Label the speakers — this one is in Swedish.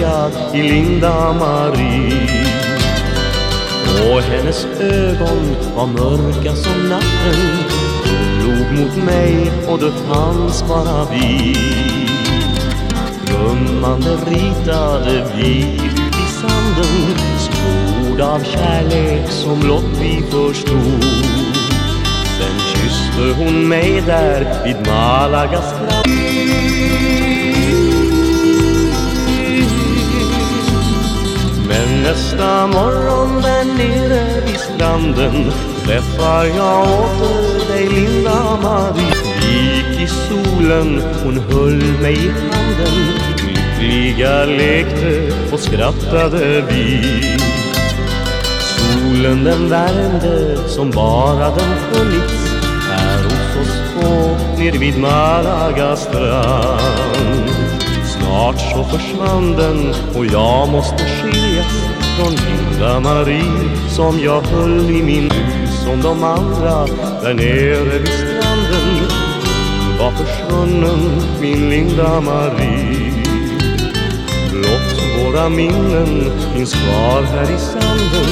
Speaker 1: jag i Linda Marie. Och hennes ögon var mörka som natten. Hon log mot mig och det fanns bara vi. Gummande ritade vi ut i sanden. Spord av kärlek som blott vi förstod. Sen kysste hon mig där vid Malagas strand Men nästa morgon där nere vid stranden Träffar jag åter dig Linda Marie. Gick i solen, hon höll mig i handen. Lyckliga lekte och skrattade vi. Solen den värmde som bara den funnits Här hos oss två ner vid Malaga strand Snart så försvann den och jag måste skiljas från Linda Marie som jag höll i min hus som de andra där nere vid stranden. Var försvunnen min Linda Marie. Blott våra minnen finns kvar här i sanden.